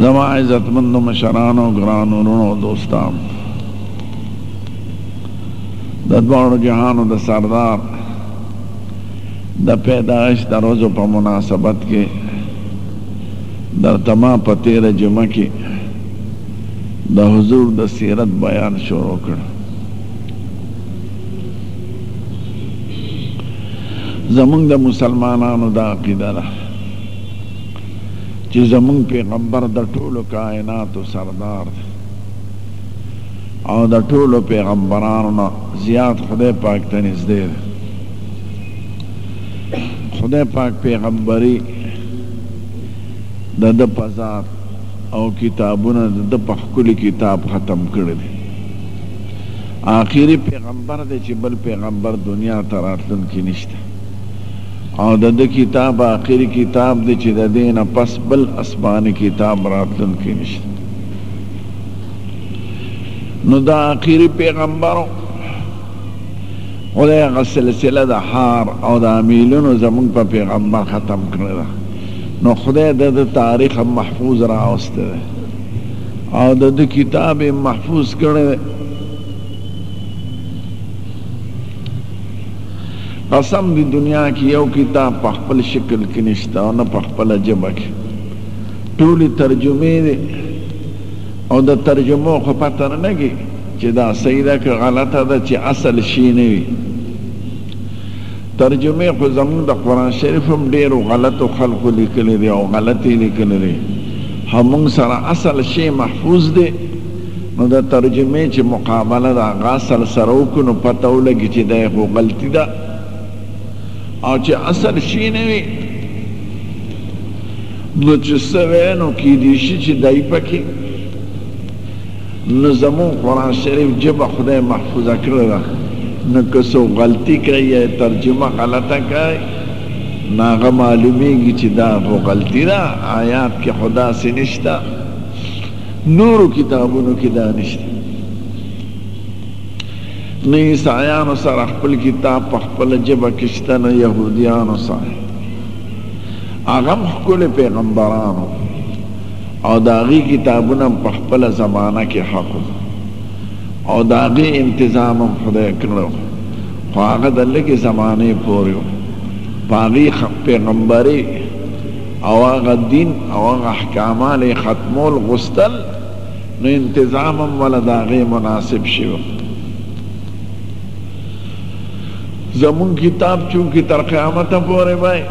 زما عزت مند مشران او ګران ورونو او دوستان د دواړو جهانو د سردار د پیدایش د ورځو په مناسبت کې درته ما په تېره جمعه کې د حضور د سیرت بیان شروع کړ زمونږ د مسلمانانو دا عقیده ده چې زموږ پیغمبر د ټولو کائناتو سردار دی او د ټولو پیغمبرانو نه زیات خدای پاک ته نږدې دی خدای پاک پیغمبري د ده په ذات او کتابونه د ده په ښکلي کتاب ختم کړي دي آخري پیغمبر دی چې بل پیغمبر دنیا ته راتلونکي نشته او د ده کتاب آخري کتاب دی چې د دې نه پس بل اسماني کتاب راتلونکی نشته نو دا آخري پیغمبر خدای هغه سلسله د حار او د امیلونو زمونږ په پیغمبر ختم کړې ده نو خدای د ده تاریخ هم محفوظ راوستی دی او د ده کتاب یې محفوظ کړی دی قسم دی دنیا کی یو کتاب په خپل شکل کی نشته او نه په خپل جبه کی ټولی ترجمه دی او د ترجمو خو پته نه لګي چې دا صحیح ده که غلطه ده چې اصل شي نه وي ترجمه خو زموږ د قرآن شریف هم ډېرو غلطو خلکو لیکلی دی او غلطې لیکلی دی هموږ سره اصل شی محفوظ دی نو د ترجمې چې مقابله د هغه اصل سره وکړو نو پته ولګي چې دا یې خو غلطي ده او چې اصل شي نه وي نو چې څه وی نو کیدی شي چې دای پکې نو زمون قرآن شریف جبه خدای محفوظه کړی ده نو که څو غلطي کوي یا ترجمه غلطه کوي نو هغه معلومیږي چې دا غلطي ده آیات کې خدا سې نشته نورو کتابونو کې دا نشته نه عیسایانو سره خپل کتاب په خپل جبه کې شته نه يهوديانو سره هغه خپل پیغمبرانو او داغي کتابونه په خپل زمانہ کې حق او داغي انتظام هم خدای کړو خو هغه د لګي زمانه پورې پاغي پیغمبري او هغه دین او هغه احکامال یې ختمول غوستل نو انتظام هم وله د هغې مناسب شي و. زموږ کتاب چونکې تر قیامته پورې وای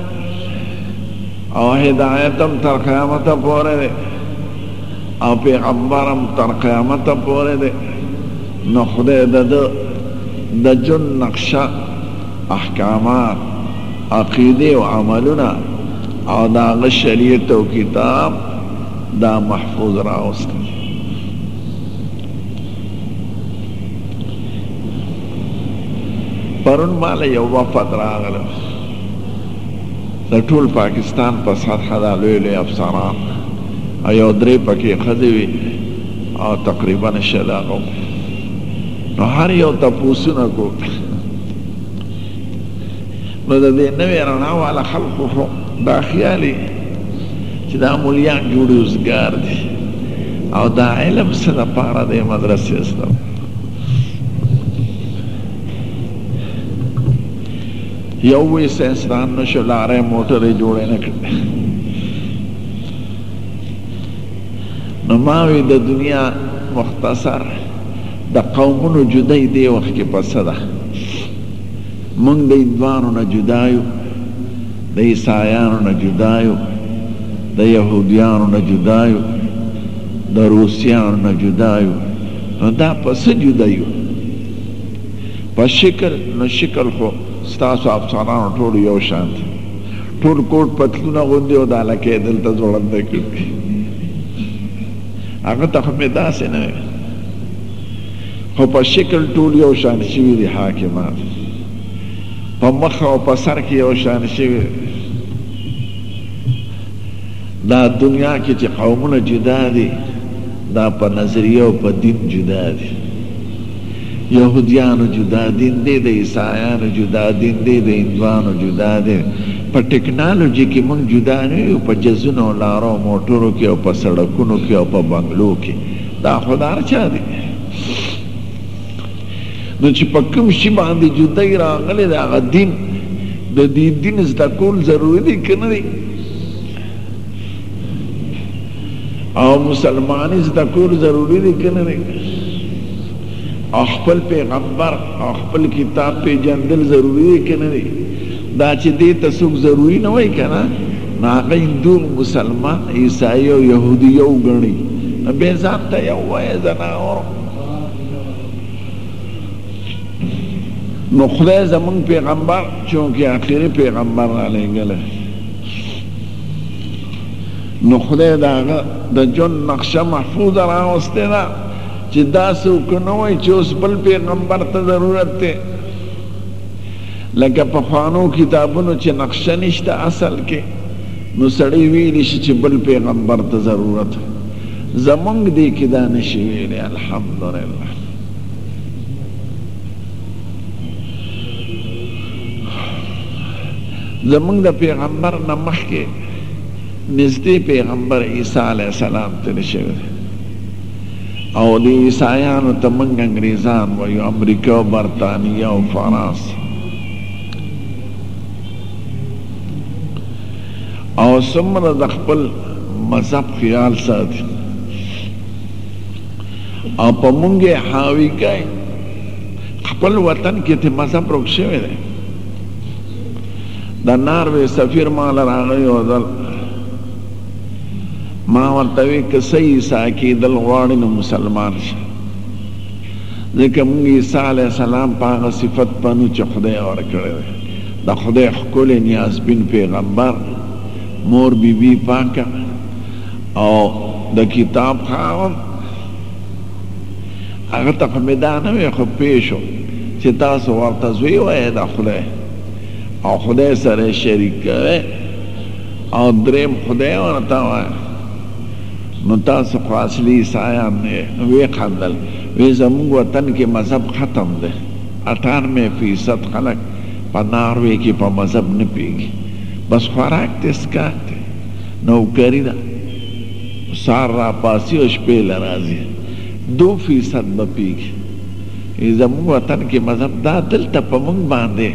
او هدایت هم تر قیامته پورې دی او پیغمبر هم تر قیامته پورې دی نو خدای د ده د ژوند نقشه احکامات، عقیدې او عملونه او د هغه شریعت او کتاب دا محفوظ راوستل. پرون ماله یو وفد راغله د ټول پاکستان په سطحه دا لوی لوی افسران او یو درې پکې ښځې وي او تقریبا شل هغه نو هر یو تپوسونه کو نو د دې نوې رڼا والا خلکو خو دا خیال چې دا مولیان جوړ روزګار دي او دا علم څه دپاره دی مدرسې څه یو وی سینسدان نشو لارې موټرې جوړې نه کړې نو ما وی د دنیا مختصر د قومونو جداي دې وخت کې په څه ده؟ موږ د هندوانو نه جدا یو، د عیسایانو نه جدا یو، د یهودیانو نه جدا یو، د روسیانو نه جدا یو، نو دا په څه جدا یو؟ په شکل نو شکل خو ستاسو افسرانو ټول یو شان دي ټول کوټ پتلونه غوندي او دا لکه دلته ځوړنده کړي هغه ته خو مې داسې نه وي خو په شکل ټول یو شان شوي دي حاکمان په مخ او په سر کې یو شان شوي دا دنیا کې چې قومونه جدا دي دا په نظریه او په دین جدا دي یهودیانو جدا دین دی د عیسایانو جدا دین دی د هندوانو جدا دی په ټکنالوژي کې موږ جدا نه یو په جزونو او لارو موټرو کې او په سړکونو کې او په بنگلو کې دا خو د هر چا دی نو چې په کوم شي باندې جدای راغلی د هغه دین د دې دین زده کول ضروري دی که نه دی او مسلمانی زده کول ضروری دی کنه نه او خپل پیغمبر او خپل کتاب پیژندل ضروری دی کنه نه دا چې دې ته څوک ضروری نه وای کنه نو هغه هندو مسلمان عیسائی او یهودی یو ګڼي نو به ځان ته یو وای زناور نو خدای زمون پیغمبر چونکه اخیری پیغمبر را لېږلی نو خدای د هغه د ژوند نقشه محفوظه راوستې ده چې داسې وکنه وای چې اوس بل پیغمبر ته ضرورت دی لکه په خوانو کتابونو چې نقشه نشته اصل کې نو سړی ویلی شي چې بل پیغمبر ته ضرورت زمونږ دی کې دا نشي ویلی الحمدلله زمونږ د پیغمبر نه مخکې نږدې پیغمبر عیسی علیه السلام تېر شوی دی او د عیسایانو ته موږ انګریزان وایو امریکا او برتانیا او فرانسه او څومره د خپل مذهب خیال ساتي او په مونږ یې حاوي کوي خپل وطن کې ته مذهب روک شوی دی د ناروې سفیر ما له راغی یو ځل ما ورته وی که څه عیسی کېدل غواړي نو مسلمان شي ځکه مونږ عیسی علیه السلام په هغه صفت پنو چې خدای ورکړی دی د خدای ښکلی نیازبین پیغمبر مور بیبي بی پاکه او د کتاب خاوند هغه ته خو مې دا نه وی خو پوه شو چې تاسو ورته زوی وایې د خدای او خدای سره شریک کوي او دریم خدای ورته وایه نو تاسو خو اصلي عیسایان نه یې نو ویې خندل ویې زموږ وطن کې مذهب ختم دی اټانوي فیصد خلک په ناروې کې په مذهب نه پوهېږي بس خوراک دی څښاک دی نوکری ده سهار راپاڅي او شپې له راځي دو فیصد به پیږي ای زموږ وطن کې مذهب دا دلته په موږ باندې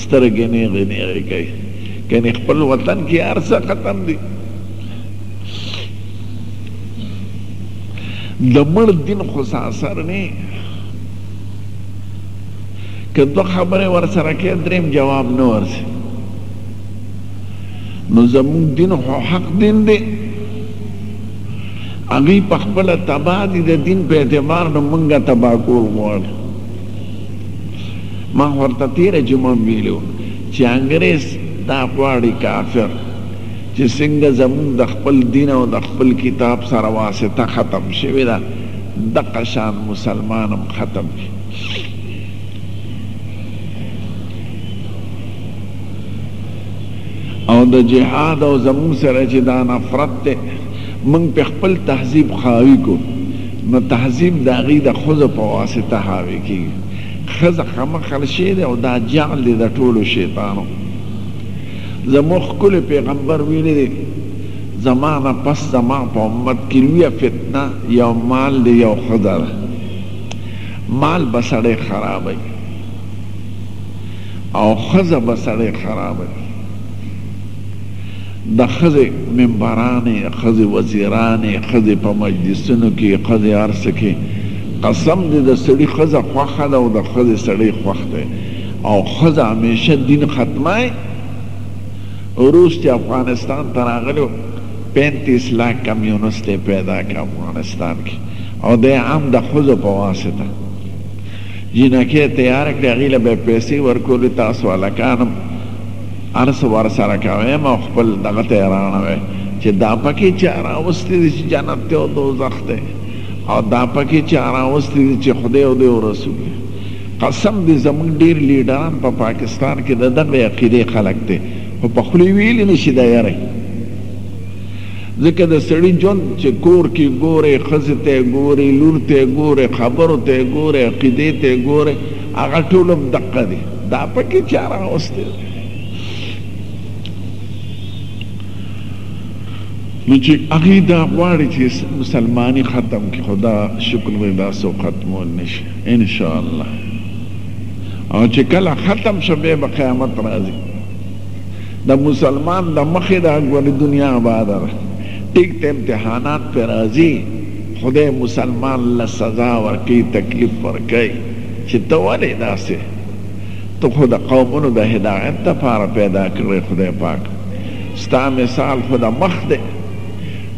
سترګې نیغې نیغې کوي کنې خپل وطن کې هر څه ختم دي د مړ دین خو ساسر نه که دوه خبرې ورسره کې دریم جواب نه ورسي نو زموږ دین خو حق دین دی هغوی په خپله تباه دي د دین په اعتبار نه مونږه تباه کول غواړي ما ورته تېره جمعه هم ویلي وو چې انګرېز دا غواړي کافر چې څنګه زموږ د خپل دین او د خپل کتاب سره واسطه ختم شوې ده دقه شان مسلمان هم ختم شي او د جهاد او زمون سره چې دا نفرت ته من په خپل تهذیب خاوی کو نو تهذیب د غي د خزه په واسطه حاوی کی خزه خمه خلشه ده او دا جعل ده د ټولو شیطانو زموږ کله پیغمبر ویلي دي زمانه پس زما په امت کې لویه فتنه یو مال دی یو خزه ده مال به سړی خرابوي او ښځه به سړی خرابوي د ښځې ممبرانې ښځې وزیرانې ښځې په مجلسونو کې ښځې هر څه کې قسم دې د سړي ښځه خوښه ده او د ښځې سړی خوښ دی او ښځه همیشه دین ختمای وروسته افغانستان ته راغلو پینتیس لاک کمیونست پیدا که افغانستان کې او دی هم د ښځو په واسطه جینکې تیار کړې، هغوی له به یې پیسې ورکولې، تاسو هلکان هم هر څه ورسره کوئ او خپل دغه ته یې راڼوئ چې دا پکې چا راوستي دي چې جنت دی او دوزخ دی او دا پکې چا راوستي دي چې خدای او دی او رسول دی. قسم دی زموږ ډېر لیډران په پاکستان کې د دغې عقیدې خلک دی خو په خولې ویلي نه شي د یرې. ځکه د سړي ژوند چې کور کې ګورې، ښځې ته یې ګورې، لور ته یې ګورې، خبرو ته یې ګورې، عقیدې ته یې ګورې، هغه ټول هم دقه دي. دا په کې چا راوستی دی؟ نو چې هغوی دا غواړي چې مسلماني ختم کړي، خو دا شکر دی دا څوک ختمول نه شي، انشاالله. او چې کله ختم شو، بیا به قیامت راځي. د مسلمان د مخې ده ګورې دنیا آباده ده ټیک ته امتحانات پرې راځي خدای مسلمان له سزا ورکوي تکلیف ورکوي چې ته ولې داسې ته خو د قومونو د هدایت لپاره پیدا کړی خدای پاک ستا مثال خو د مخ دی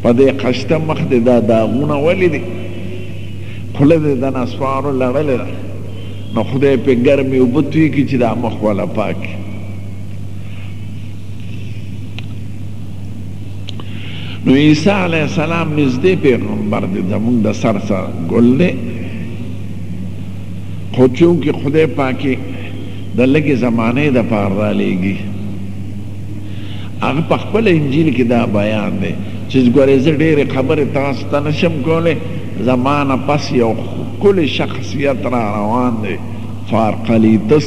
په دې قشته مخ دې دا داغونه ولې دي خوله دې د نسوارو لړلې ده نو خدای پې ګرمې اوبه توی کړي چې دا مخ والا پاک نو عیسی علیه السلام نږدې پیغمبر دی زموږ د سر سره ګل دی خو چونکې خدای پاکې د لږې زمانې د پاره رالیږي هغه په خپل انجیل کې دا بیان دی چې ګورې زه ډېرې خبرې تاسو ته نشم کولی زمانه پس یو ښکلی شخصیت را روان دی فارقلیتس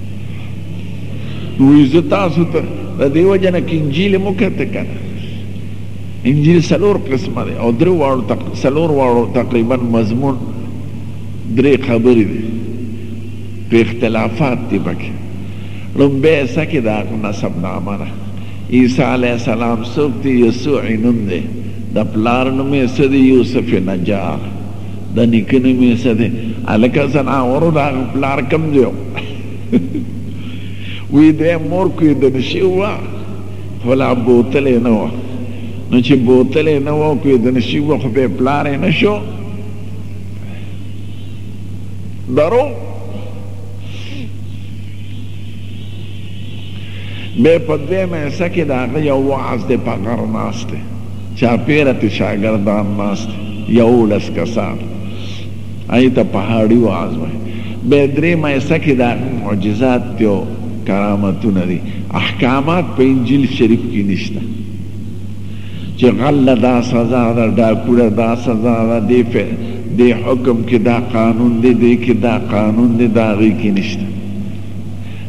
وی زه تاسو ته د دې وجه نه که انجیل مو کته که نه انجیل څلور قسمه دی او درې واړو تق... څلور واړو تقریبا مضمون درې خبرې دي په اختلافات دي پکې لومبی حصه کې د هغه نسب نامه ده عیسی علیه السلام څوک دی یسوع نوم دی د پلار نوم یې څه دی یوسف نجار د نیکه نوم یې څه دی هلکه ځناورو د هغه پلار کوم دی وی د مور کوی د نشي و خو لا بوتل نه و نو چې بوتل نه و کوی د نشي و خو به پلار نه شو درو به په دې مې سکه دا غي او واز دې په غر ناشته چا پیرته شاګردان ناشته یو لس کسان هغې ته پهاړي وعظ وايي. بيا درېيمه حصه کې د هغه معجزات دي او کرامتونه دي. احکامات په انجيل شريف کې نشته چې غل له دا سزا ده، ډاکو له دا سزا ده، دې فی، دې حکم کې دا قانون دی، دې کې دا قانون دی، دا هغې کې نشته.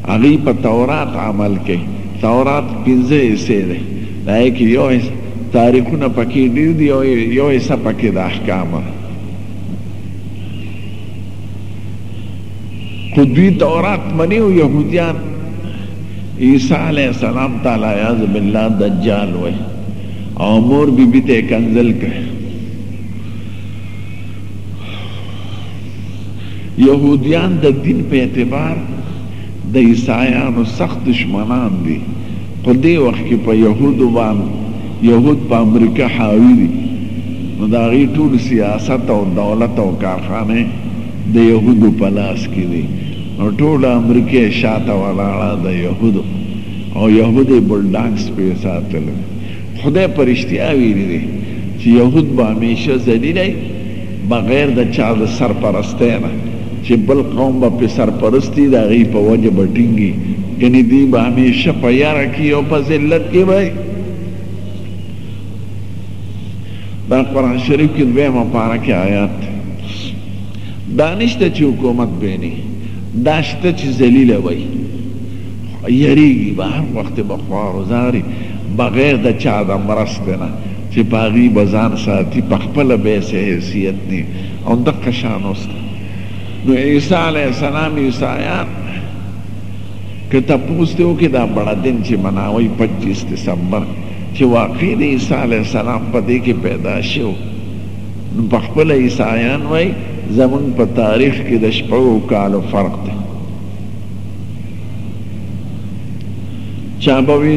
هغوی په تورات عمل کوي. تورات پنځه حصې دی. د هغې کې يو حصه تاريخونه پکې ډېر دي او يو حصه پکې د احکامو ده. خو دوی تورات منی او يهوديان عیسی علیه السلام ته علیاذ بالله دجال وای او مور بی بی ته کنزل کړ يهوديان د دین په اعتبار د عیسایانو سخت دشمنان دي په دې وخت کې په يهودو باندې یهود په امریکا حاوی دی نو د هغی ټول سیاست او دولت او کارخانه د یهودو په لاس کی دی نو ټوله امریکا شاته ولاړه د یهودو او یهود یې بلډانکس پی ساتلی دی خدای په رشتیا ویلی دی چی یهود به همیشه ذلیله وی بغیر د چا د سرپرستی نه چی بل قوم به پی سرپرستی د هغی په وجه به ټینګ وی ګنی دوی به همیشه په یره کی او په ذلت کی وی. دا قرآن شریف کې دویمه پاره کې آیات دی دا نشته چې حکومت بینې دا شته چې ذلیله وي یریږي به هر وخت به خوار و زاري بغیر د چا د مرستې نه چې په هغې به ځان ساتي په خپله به یې څه حیثیت نه او دقه شان اوسته نو عیسی علیه السلام عیسایان که تپوس دې وکړي دا بړه دین چې مناوي پچیس دسمبر چې واقعي د عیسی علیه السلام په دې کې پیدا شوی و نو په خپله عیسایان وایي زموږ په تاریخ کې د شپږو کالو فرق دی چا به وي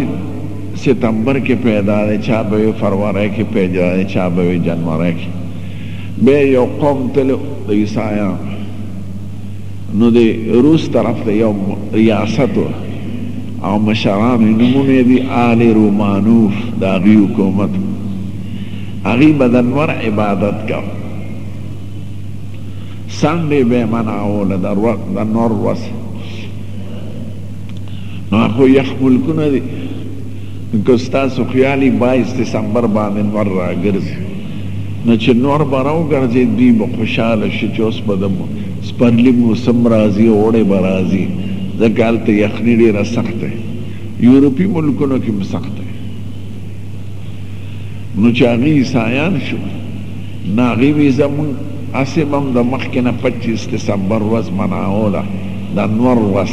ستمبر کې پیدا دی چا به وي فروری کې پیدا دی چا به وي جنوري کې بیا یو قوم تل د عیسایانو نو د روس طرف د یو ریاست او مشرانو نومونه یې دي، آل رومانوف، د هغوی حکومت و، هغوی به د لمر عبادت کاوه، څنډې به یې منعوله، د لمر ورځ، نو دا خو یخ ملکونه دي. که ستاسو خیال وي بایس دسمبر باندې نور راګرځي نو چې نور به راوګرځي دوی به خوشحاله شي چې اوس به د سپرلي موسم راځي اوړی به راځي ځکه هلته یخني ډیره سخته یورپي ملکونو کې هم سخته نو چې هغوی عیسایان شو ناغي ویزه مونږ هسې به هم د مخکې نه پچیس دسمبر ورځ منعوله د نور ورځ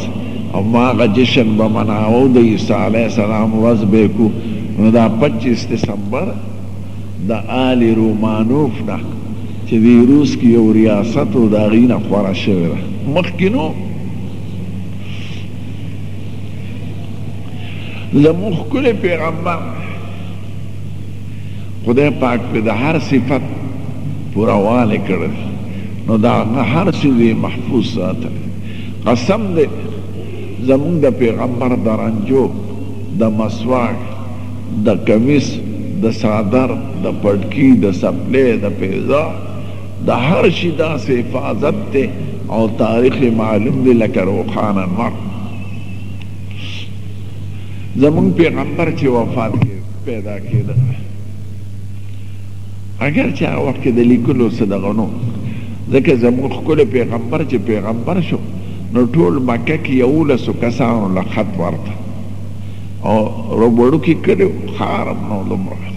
او هماغه جشن به منعوو د عیسی علیه السلام ورځ به یې کو نو دا پچیس دسمبر د آل رومانوف نه چې دی روس کې یو ریاست و د هغوی نه خوره شوې ده مخکې نو زموږ ښکلی پیغمبر خدای پاک په د هر صفت پوره والی کړی نو د هغه هر څیز یې محفوظ ساتلی قسم دی زموږ د پیغمبر د رنجو د مسواک د کمیس د څادر د پټکي د څپلۍ د پیزا د هر شي داسې حفاظت دی او تاریخ یې معلوم دی لکه روښانه نور زموږ پیغمبر چې وفات کړ پیدا کېده اگر چې هغه وخت کې د لیکلو څه دغه نو ځکه زموږ ښکلی پیغمبر چې پیغمبر شو نو ټول مکه کې یولسو کسانو له خط ورته او روبوړوکي کړي ښار هم نه دومره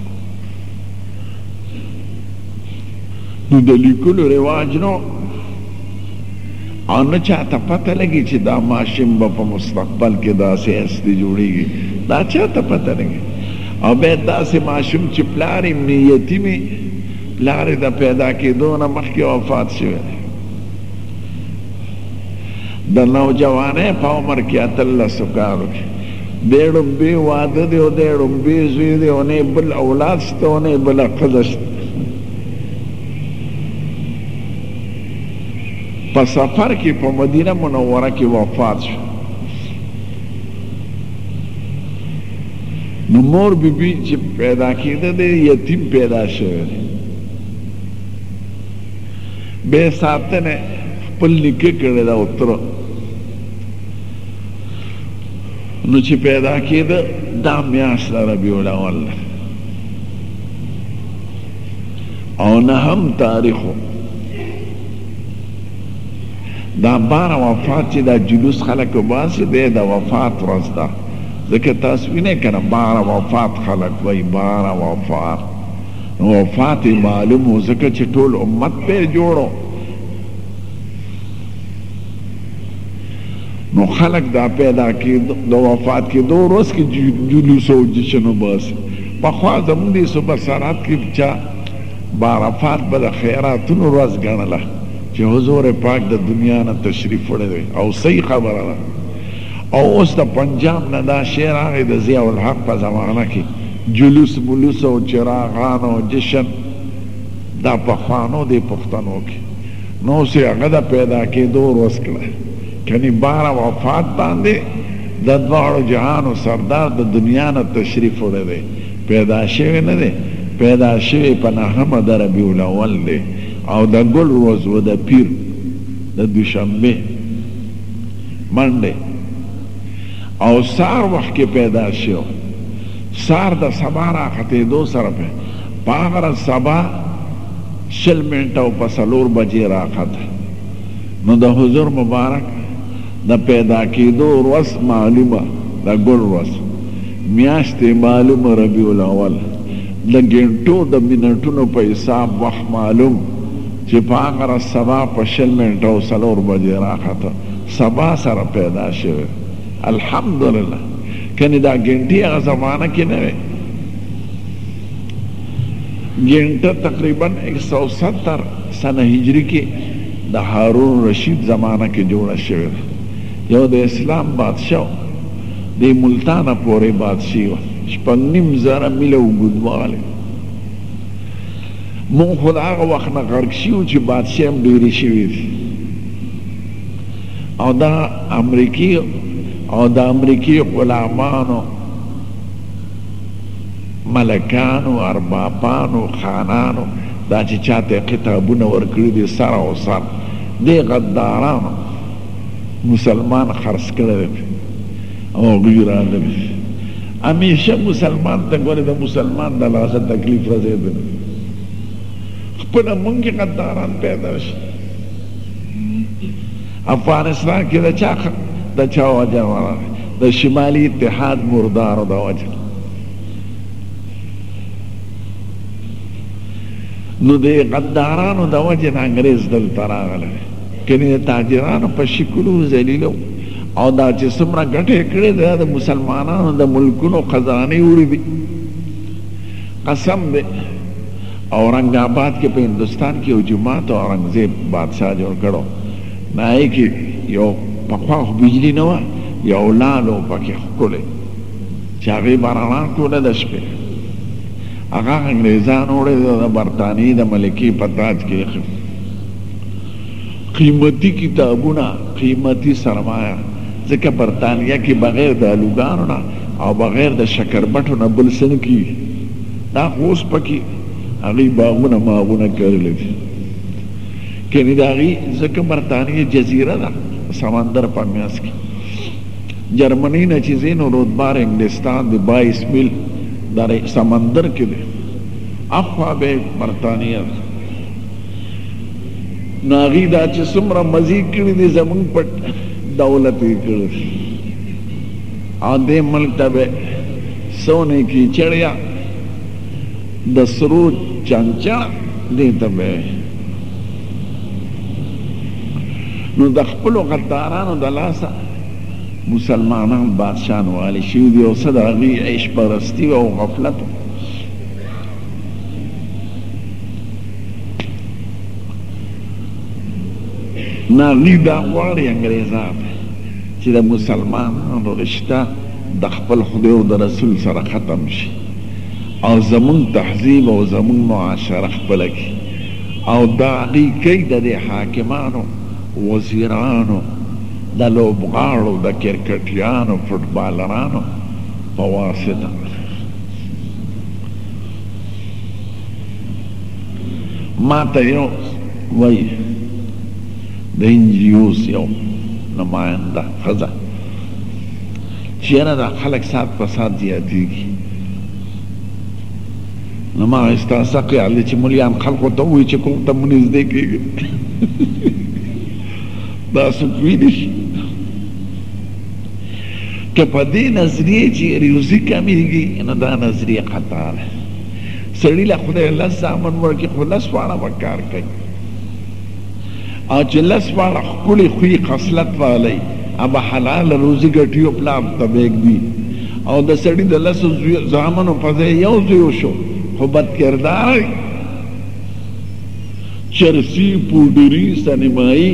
نو د لیکلو رواج نو او نه چاته پته لګي چي دا ماشين به په مستقبل کي داسي هستي جوړيږي دا چاته پته لګي او بيا داسي ماشوم چي پلار يې مړي يتيم يې پلار يې د پيدا کيدو نه مخکي وفات شوی دی د نوجوانۍ په عمر کي اتلسو کالو کي دی ړومبی واده دی او دی ړومبی زوی دی او نه بل اولاد شته او نه بله ښځه شته په سفر کې په مدینه منوره کې وفات شو نو مور بی بی چې پیدا کېده دی یتیم پیدا شوی دی بیا ساتنه خپل نیکه کړې ده او تره نو چې پیدا کېده دا میاشت د ربیع الاول ده او نهم تاریخ و دا بار وفات چې دا جلوس خلک وباسي دی د وفات ورځ ده ځکه تاسو وینئ که نه بار وفات خلک وایي بار وفات نو وفات یې معلوم و ځکه چې ټول امت پرې جوړ نو خلک دا پیدا کېدو د وفات کېدو ورځ کې جلوس او جشن وباسي پخوا زموږ دې صوبه سرحد کې چا به عرفات به د خیراتونو ورځ ګڼله چې حضور پاک د دنیا نه تشریف وړی دی او صحیح خبره ده او اوس د پنجاب نه دا شی راغی د ضیاء الحق په زمانه کې جلوس ملوس او چراغان او جشن دا پخوانو دې پښتنو کې نو اوس یې هغه د پیدا کېدو ورځ کړه کني بار وفات باندې د دواړو جهانو سردار د دنیا نه تشریف وړی دی پيدا شوی نه دی پيدا شوی په نهمه د ربيع الاول دی او د ګل روز و د پير د دوشنبه منډه او سار وخت کې پيدا شو سار د سبا راختې دو سره په پاغر سبا شل منټه او په سلور بجې راخته نو د حضور مبارک د پیدا کیدو ورځ معلومه د ګل ورځ میاشت معلوم ربیع الاول د ګینټو د منټونو په حساب وخت معلوم چې په هغه ورځ سبا په شل منټه او څلور بجې راخته سبا سره پیدا شوی الحمدلله کنی دا ګینټی هغه زمانه کې نه وی ګینټه تقریبا 170 سنه هجری کې د هارون رشید زمانه کې جوړه شوې وه یو د اسلام بادشاه وو دی ملتانه پورې بادشی وه شپږ نیم زره میله اوږدوالی مونږ خو د هغه وخت نه غرق شیو چې بادشاه هم ډیرې شوې دي او دا امریکی او د امریکی غلامانو ملکانو، اربابانو، خانانو دا چې چا ته کتابونه ورکړي دي سر او سر دې غدارانو مسلمان خرڅ کړی دی او هغوی راغلي دي همېشه مسلمان ته ګورې د مسلمان د لاسه تکلیف رسېدلی دی خپله مونږ کې غداران پیدا شي افغانستان کې د چا د چا وجه ورغی د شمالي اتحاد مردارو د وجه نو د غدارانو د وجه نه انګريز دلته راغلی کني د تاجرانو په شکلو ذلیلو او دا چې څومره ګټې کړې دا د مسلمانانو د ملکونو خزانه وړي دي قسم دې اورنګ اباد کې په هندوستان کې یو جومات اورنګزیب بادشاه جوړ کړو نه هغه کې یو پخوا خو بجلی نه وه یو لال و پکې ښکلی چې هغې به رڼا کوله د شپې هغه انګریزان وړی د برتانیې د ملکې په تاج کې ایښی قیمتي کتابونه قیمتي سرمایه ځکه برتانیه کې بغیر د الوګانو نه او بغیر د شکربټو نه بل څه نه کېږي دا خو اوس پکې هغوی باغونه ماغونه کرلی دي کنې د هغوی ځکه برطانیه جزیره ده سمندر په منځ کې جرمني نه چې ځې نو رودبار انګلستان د بایس میل در سمندر کې دی اخوا به برطانیه ده نو هغوی دا چې څومره مزې کړي دي زمونږ په دولت یې کړي او دې ملک ته به سونې کی چړیا د سرو چنچړه دې ته به نو د خپل غدارانو د لاسه مسلمانان بادشاهان والي شوي دي او څه د هغوی عیش پرستي او غفلت نو هغوی دا غواړي انګریزان چی د مسلمانانو رشته د خپل خدای او د رسول سره ختم شی او زموږ تهذیب او زموږ معاشره خپله کړي او دا هغوی کوي د دی حاکمانو وزیرانو د لوبغاړو د کرکټیانو فوټبالرانو په واسطه ماته یو وایی. د این جي اوز یو نماینده ښځه چې یاره دا خلک ساعت په ساعت زیاتېږي نو ما وایي ستا څه خیال دی چې ملیان خلکو ته ووایي چې کوم ته مو نږدې کېږي دا څوک ویني شي که په دې نظریې چې ریوزي کمېږي نو دا نظریه خطا ده سړي له خدای لس زامن ورکړي خو لس واړه به کار کوي او چې لس واړه ښکلي خوی خصلت والئ هغه حلاله روزي ګټي او پلار ته به ږدي او د سړي د لسو زامنو په ځای یو زوی وشو خو بدکردار چرسي پوډري سنیمایي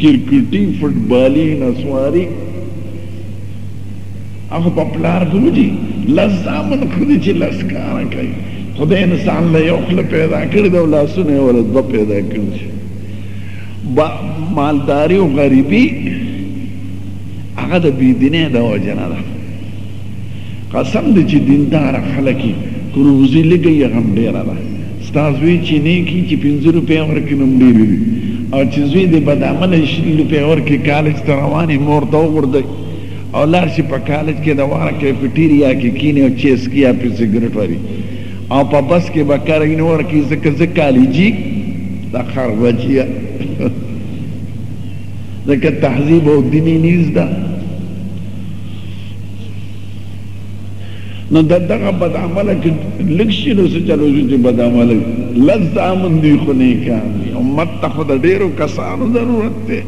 کرکټي فټبالي نسواري هغه په پلار ګوجی لس زامن خوري چې لس کاره کوي خو د انسان له یو خله پیدا کړی دی او لاسونه یې ورله دوه پیدا کړي چې مالداري او غریبي هغه د بېدینۍ د وجې نه ده قسم دی چې دینداره خلک یې که روزي لږه یې غم ډېره ده ستا زوی چې نیکي چې پنځه روپۍ ورکړي نو هم ډېرې دي او چې زوی د بدعمله یې شل روپۍ ورکړي کالج ته روان یې مور ته وغورځوي او لاړ شي په کالج کې د واره کیفټیریا کې کینې او چیسکي یا په سګرټ وري او په بس کې به کار نه ورکي ځکه زه کالجي دا خربجیه ځکه تهذیب او دیني نیز ده نو د دغه بد عمله کې لږ شي نو څه چلو شو چې بد عمله لږ زامن دي خو نیکان دي امت ته خو د ډېرو کسانو ضرورت دی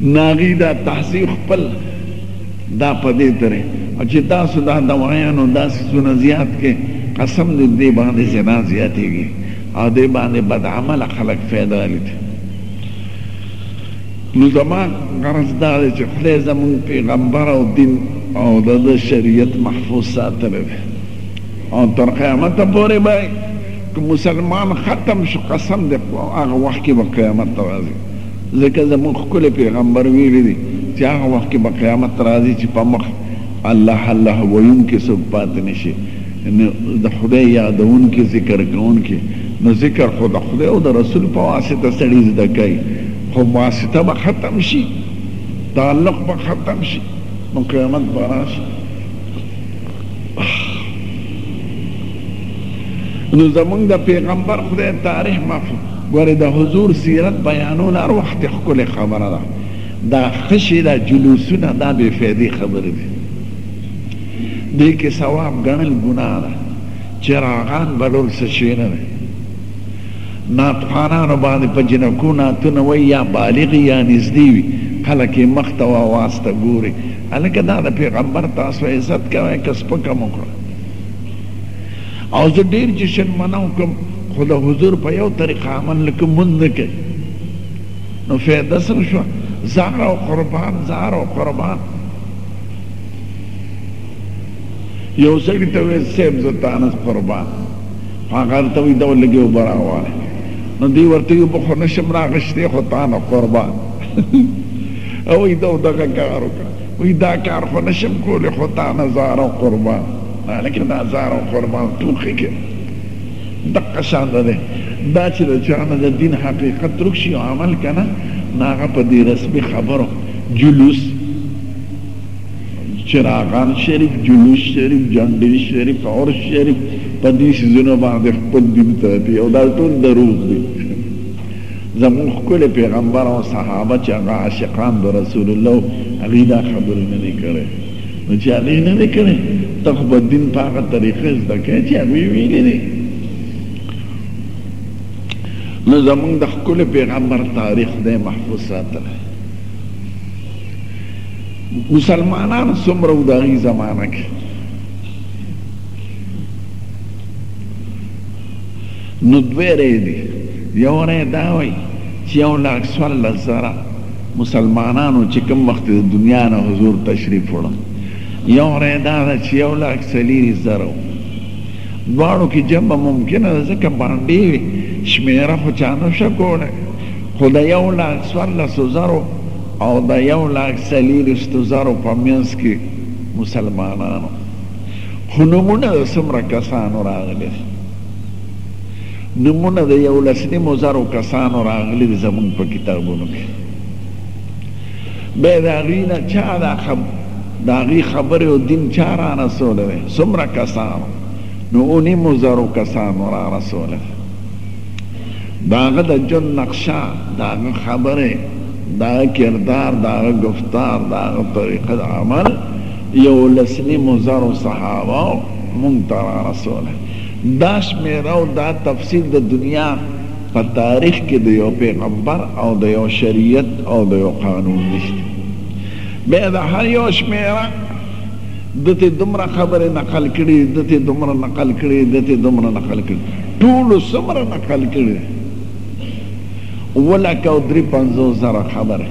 ناغي دا تحصیل خپل دا پدې ترې او چې تاسو دا دوايانو دا سونه زیات کې قسم دې دې باندې زنا زیاتېږي او دې باندې بد عمل خلک فایده لیدي نو زما غرض دا دی چې خدای زموږ پیغمبر او دین او د شریعت محفوظ ساتلی دی او تر قیامته پورې به که مسلمان ختم شو قسم دی هغه وخت کې به قیامت ته راځي ځکه زموږ ښکلی پېغمبر ویلي دي چې هغه وخت کې به قیامت راځي چې په مخ الله الله ویونکي څوک پاتې نه شي نو د خدای یادونکي ذکر کوونکي نو ذکر خو د خدای او د رسول په واسطه سړی زده کوي خو واسطه به ختم شي تعلق به ختم شي نو قیامت به راشي نو زمونږ د پیغمبر خدای تاریخ مخ ګوره د حضور سیرت بیانول هر وخت ښکلې خبره ده دا خشي دا جلوسونه دا بې فایدې خبرې دي دې کې ثواب ګڼل ګناه ده چراغان بلول څه شی نه دی ناتخوانانو باندې په جنکو ناتونه وایي یا بالغ یا نږدې وي کله کې مخ ته واواز ته ګوري هلکه دا د پیغمبر تاسو عزت کوئ که سپکه مو کړه او زه ډیر جشن منم کوم خو د حضور په یو طریقه عمل نه کوم مونږ نه کوي نو فایده سره شو زار او قربان زار او قربان یو سړي ته وې سیب زتانه قربان هغه ته وې دا لګي وبراواله نو دی ورته یو بخو نشم راغشته خو تانه قربان او دا دغه کار وکړ وی دا کار خو نشم کولی خو تا نه زار او قربان مالکه دا زار او قربان توخی که دقه شان ده ده دا چې د چا نه د دین حقیقت ترک شي او عمل کنه نه هغه په دې رسمي خبرو جلوس چراغان شریف جلوس شریف جنډې شریف اور شریف په دې سيزونو باندې خپل دین ته دی او دا ټول دروغ دی زموږ ښکلی پیغمبر او صحابه چې هغه عاشقان د رسول الله وو هغوی دا خبرې نه دې کړې نو چې هغوی نه دې کړې ته خو به دین په هغه طریقه زده کوې چې هغوی ویلي دي نو زموږ د ښکلی پیغمبر تاریخ دی محفوظ ساتلی مسلمانان څومره وو د هغوی زمانه کې نو دوې رأيې دي، يوه رأيه دا وايي چې يو لاک څوارلس زره مسلمانانو چې کوم وخت د دنيا نه حضور تشريف وړ، يوه رأيه دا ده چې يو لاک څليريست زره وو. دواړو کې جمع ممکنه ده ځکه بانډې وې، شمېره خو چا نه شوه کولی، خو د يو لاک څوارلسو زرو او د يو لاک څليريستو زرو په منځ کې مسلمانانو. خو نومونه د څومره کسانو راغلي دي؟ نومونه د یولس نیمو زرو کسانو راغلي دي زموږ په کتابونو کې بیا د هغوی نه چا دا خب... د هغوی خبرې او دین چا را رسولی دی څومره کسانو نو اوه نیمو زرو کسانو را رسولی دی د هغه د ژوند نقشه د هغه خبرې د هغه کردار د هغه ګفتار د هغه طریقه د عمل یولس نیمو زرو صحابه مونږ ته را رسولی دا شمېره او دا تفسیر د دنیا په تاریخ کې د یو پیغمبر او د یو شریعت او د یو قانون نشته. بیا د هر یو شمېره ده ترې دومره خبرې نقل کړي، ده ترې دومره نقل کړي، ده ترې دومره نقل کړي. ټولو څومره نقل کړي؟ اووه لکه او درې پنځوس زره خبرې.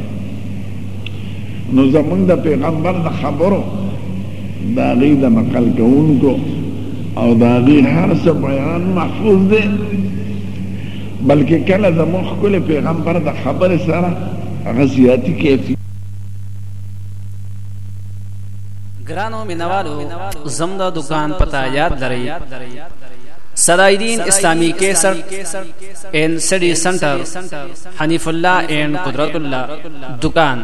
نو زموږ د پیغمبر د خبرو د هغوی د نقل کوونکو او د هغوی هر څه بیان محفوظ دی بلکې کله زموږ ښکلی پیغمبر د خبرې سره هغه زیاتي کیفیت ګرانو مینوالو زم د دکان پتا یاد لرئ سرایدین اسلامی کیسر این سټی سنټر حنیف الله این قدرت الله دکان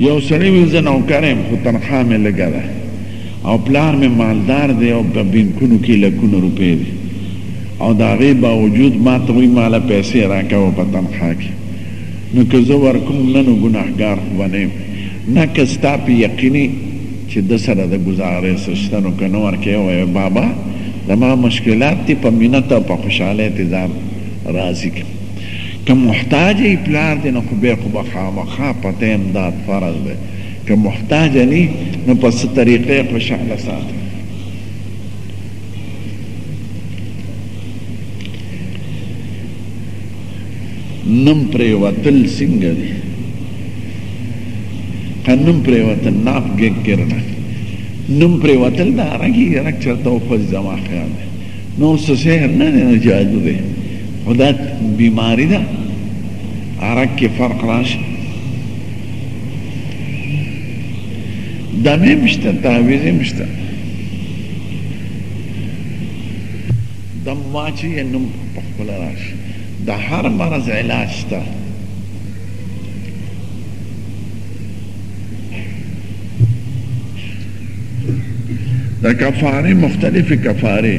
یو سړی وي زه نوکر یم خو تنخوا مې لږه ده او پلار مې مالدار دی او په بینکونو کې لکونه روپۍ دي او د هغې باوجود ما ته وایي ما له پیسې راکوه په تنخوا کې نو که زه ورکوم نه نو ګناهګار خو به نه یم نه که ستا په یقیني چې د سره د ګزارې څه شته نو که نه ورکوې وایه بابا زما مشکلات دي په مینت او په خوشحالۍ دې ځان راضي کړم که محتاج یی پلار دی نو خو بیا خو به خامخا په ته امداد فرض دی که محتاج نی نو په څه طریقه یی خوشحاله ساتی نم پریوتل سنگ دی نم پریوتل ناپ گگ کرنا نم پریوتل دا رنگی رک چرتا اوپز زما خیال دی نور څه سحر نه دی نو جادو دی خو دا بیماري ده عرق کې فرق راشي دم هم شته تعویذ هم شته دم واچي نوم په خپله راشي د هر مرض علاج شته د کفارې مختلفې کفارې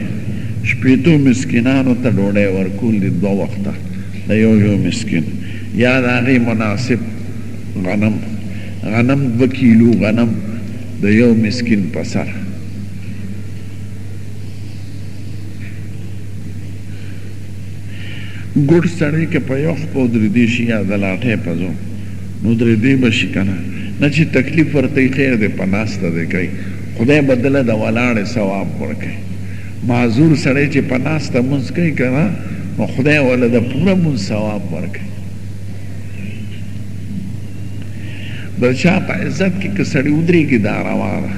شپېتو مسکینانو ته ډوډۍ ورکول دي دوه وخته د یو یو مسکین یا د هغې مناسب غنم غنم دوه کیلو غنم د یو مسکین په سر ګډ سړی که په یو خپو درې دېشي یا د لاټۍ په زو نو ترې دوی به شي کنه نه چې تکلیف ورته وي خیر دی په ناسته دی کوي خدای به دله د ولاړې ثواب ورکوي معذور سړی چې په ناسته مونځ کوي کنه نو خدای وله د پوره مونځ ثواب ورکوي د چا په عزت کې که سړی ودرېږي دا روا ده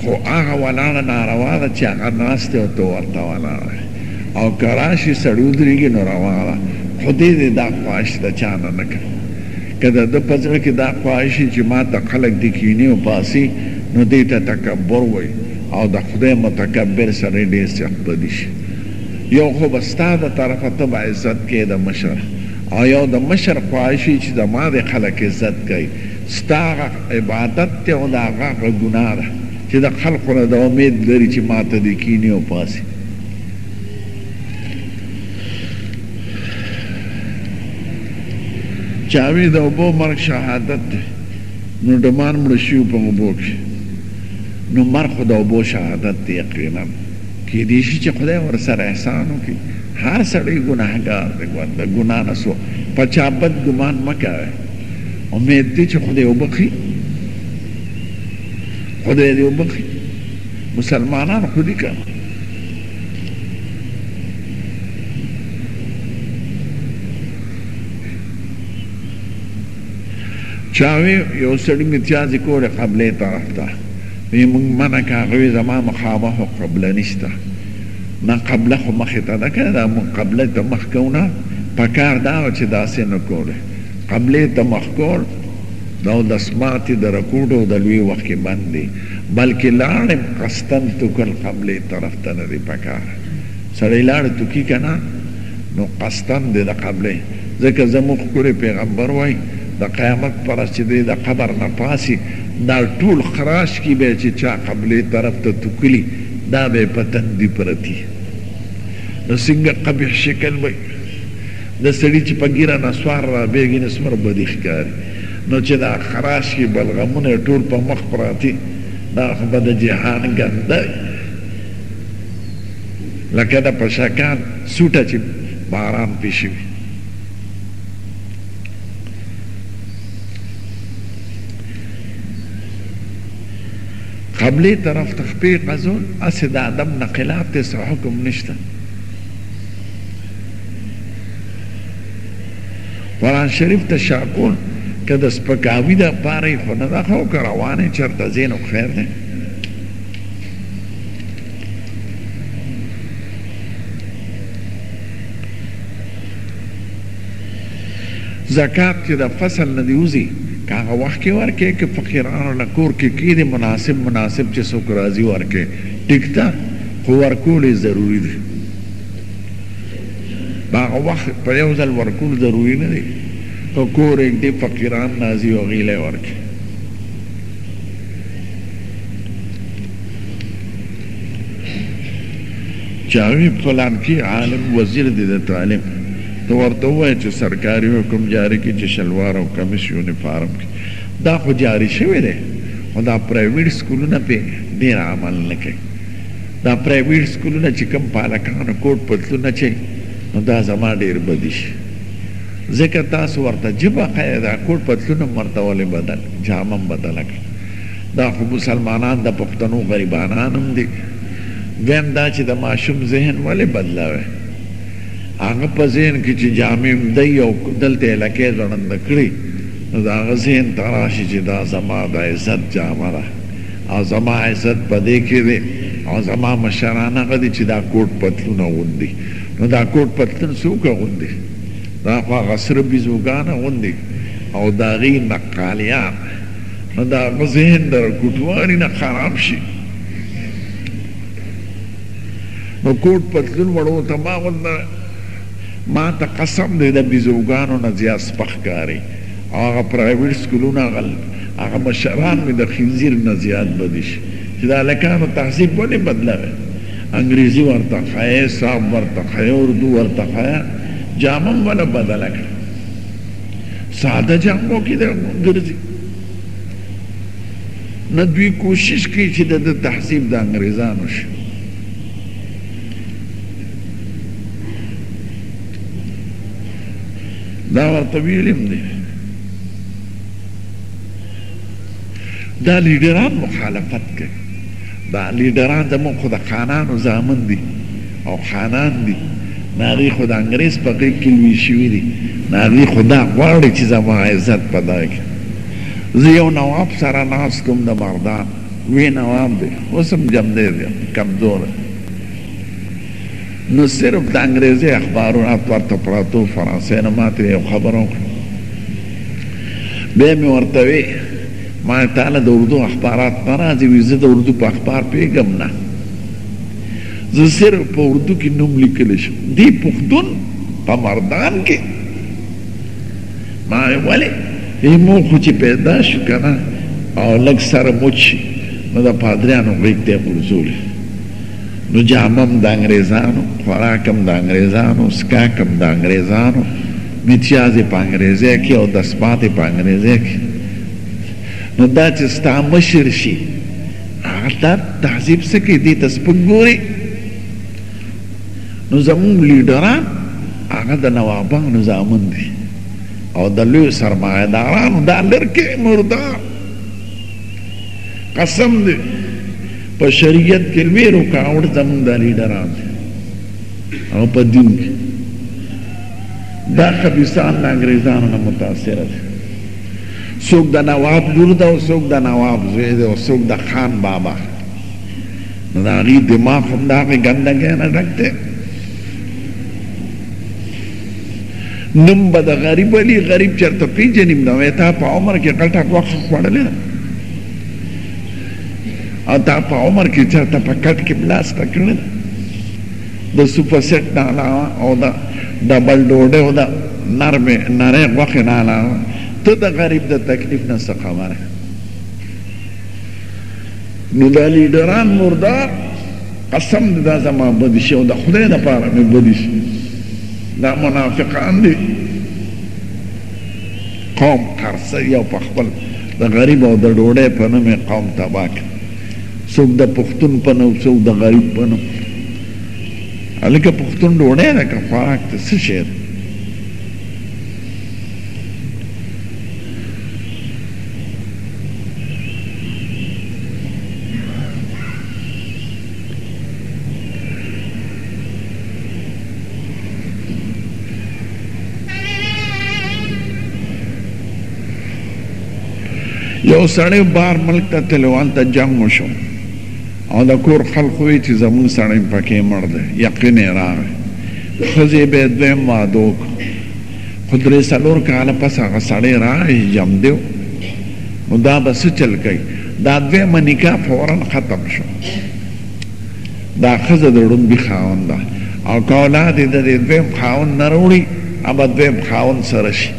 خو هغه ولاړه ناروا ده چې هغه ناسته ورته ورته ولاړه او که راشي سړی ودرېږي نو روا ده، خدای دې دا خواهش د چا نه نه کړي. که د ده په زړه کې دا خواهش وي چې ما ته خلک د کینې وباسي، نو دې ته تکبر وایي او د خدای متکبر سړی ډېر سخت بدي شي. یو خو به ستا د طرفه ته به عزت کوې د مشر او یو د مشر خواهش وي چې زما دې خلک عزت کوي، ستا غږ عبادت دی او د هغه غږ ګناه ده چې د خلکو نه دا امید لري چې ما ته دې کینې وباسي. چاوی د اوبو مرګ شهادت دی نو ډمان مړ شي په اوبو کې نو مرګ خو د اوبو شهادت دی یقینا کېدای شي چې خدای ورسره احسان وکړي هر سړی ګناهګار دی ګوند د ګناه نه سو په چا بد ګمان مه کوئ امید دی چې خدای وبخښي خدای دې وبخښي مسلمانان خو دي کنه چاوي یو سړی امتیاز کوله قبلې طرف ته وی مونږ منه که هغوی زما مخامخ خو قبله نشته نه قبله خو مخې ته ده که دا مونږ قبله ته مخ کوو نه پکار دا وه چې داسې نه کوله قبلې ته مخ کول دا او دسماعتي د رکوټ او د لوی وخت کې بند دي بلکې لاړم قصدن توکل قبلې طرف ته نه دي پکار سړی لاړ توکي که نه نو قصدن دې د قبلې ځکه زموږ ښکلی پیغمبر وایي د قیامت پر ورځ چې دی د قبر نه پاسي دا ټول خراش کي بیا چې چا قبلې طرف ته توکلي دا به یې په تندي پرتي نو څنګه قبیح شکل به د سړي چې په ږیره نسوار رابې وینې څومره بدي ښکاري نو چې دا خراش شي بلغمونه یې ټول په مخ پراتي دا خو به د جهان ګنده وي لکه د پشکان سوټه چې باران پې شوي قبلې طرف ته خپې غځول هسې د ادب نه خلاف دی څه حکم نشته قرآن شریف ته شاکول که د سپکاوي د پاره خو نه ده خو که روانې چېرته ځې نو خیر دی زکات چې د فصل نه دی وځي که هغه وخت کې ورکې که فقیرانو له کور کې کېدې مناسب مناسب چې څوک راځي ورکې ټیک ده خو ورکول ضروري دی په هغه وخت په یو ځل ورکول ضروري نه دی که کور ږدي فقیران نازي او غیله ورکړي چې هغوی فلانکي عالم وزیر دی د تعلیم ته ورته ووایه چې سرکاري حکم جاري کړي چې شلوار او کمیس یونیفارم کړي دا خو جاري شوی دی خو دا پرایویټ سکولونه پرې ډېر عمل نه کوي دا پرایویټ سکولونه چې کوم په هلکانو کوټ پتلون اچوي نو دا زما ډېر بد ایسي ځکه تاسو ورته ژبه ښیه دا کوټ پتلون هم ورته ولې بدل جامه هم بدله کړه دا خو مسلمانان د پښتنو غریبانان هم دي دویم دا چې د ماشوم ذهن ولې بدلاوی هغه په ذهن کې چې جامې هم دی او دلته یې لکۍ ځوړنده کړي نو د هغه ذهن ته راشي چې دا زما د عزت جامه ده او زما عزت په دې کې دی او زما مشران هغه دي چې دا کوټ پتلون اغوندي. نو دا کوټ پتلون څوک اغوندي؟ دا خو هغه سره بیزوګان اغوندي او د هغوی نقالیان. نو د هغه ذهن د کوټوالي نه خراب شي. نو کوټ پتلون وړو ته مه اغونده. ما ته قسم دی د بیزوګانو نه زیات سپک ښکاري او هغه پرایویټ سکولونه هغه هغه مشران مې د خنزیر نه زیات بد شي چې د هلکانو تهذیب ولې بدلوي انګریزي ورته ښایې صاحب ورته ښایې اردو ورته ښایه جامه هم وله بدله کړه ساده جامو کې د ګرځي نه دوی کوشش کوي چې د تهذیب د انګریزانو شي دا ورته ویلیم دی دا لیډران مخالفت کوي دا لیډران زموږ خو د خانانو زامن دي او خانان دي نه هغوی خو د انګرېز په غېږ کې لوی شوي دي نه هغوی خو دا غواړي چې زما عزت په دغه کې زه یو نواب سره ناست کوم د مردان لوی نواب دی اوس هم جمدی دی کمزوری نو صرف د انګریزي اخبارونو ورته پراتو فرانسې نه ما ته یو خبره وکړه بیا مې ورته وی ما تعالی د اردو اخبارات نه راځي وي زه د اردو په اخبار پیږم نه زه صرف په اردو کې نوم لیکل شم دی پښتون په مردان کې ما ولې مو خو چې پیدا شو کنه او لږ سره موچ نو د پادریانو غیږ ته غورځولې نو جامه هم د انګرېزانو، خوراک هم د انګرېزانو، څښاک هم د انګرېزانو، متیاز یې په انګرېزۍ کې او دستمات یې په انګرېزۍ کې. نو دا چې ستا مشر شي، هغه دا تهذیب څه کوي؟ دې ته سپک ګوري؟ نو زموږ لیډران هغه د نوابانو زامن دي او د لوی سرمایه دارانو دا لرکې مردار قسم دی په شریعت کې لوی رکاوټ زموږ دا لیډران دي او په دین کې دا خبیثان له انګریزانو نه متاثره دي څوک د نواب لور ده او څوک د نواب زوی ده او څوک د خان بابا نو د هغوی دماغ هم د هغې ګندګۍ نه ډک دی نوم به د غریب علي غریب چېرته پېژنیم نو تا په عمر کې غټه غوښه خوړلې ده او تا په عمر کې چرته په کټ کې بلاس پکړل د سوپر سیټ نه علاوه او د ډبل ډوډۍ او د نرمې نرۍ غوښې نه علاوه ته د غریب د تکلیف نه څه خبره نو دا لیډران مردار قسم دې دا زما بدي شي او د خدای لپاره مې بدي شي دا منافقان دي قوم خرڅوي او په خپل د غریب او د ډوډۍ په نوم یې قوم تباه کړ څوک د پښتون په نوم څوک د غریب په نوم هلکه پښتون ډوډۍ ده که خوراک ته څه شی ده یو سړی بار ملک ته تللی و هلته جنګ وشو او د کور خلکو ویې چې زمونږ سړی پکې مړ دی یقین یې راغی ښځې به یې دویم واده وکړ خو درې څلور کاله پس هغه سړی راغی جمدی و نو دا به څه چل کوي دا دویمه نکاح فورا ختم شو دا ښځه د ړومبي خاوند ده او که اولاد یې ددې دویم خاوند نه راوړي او به دویم خاوند سره شي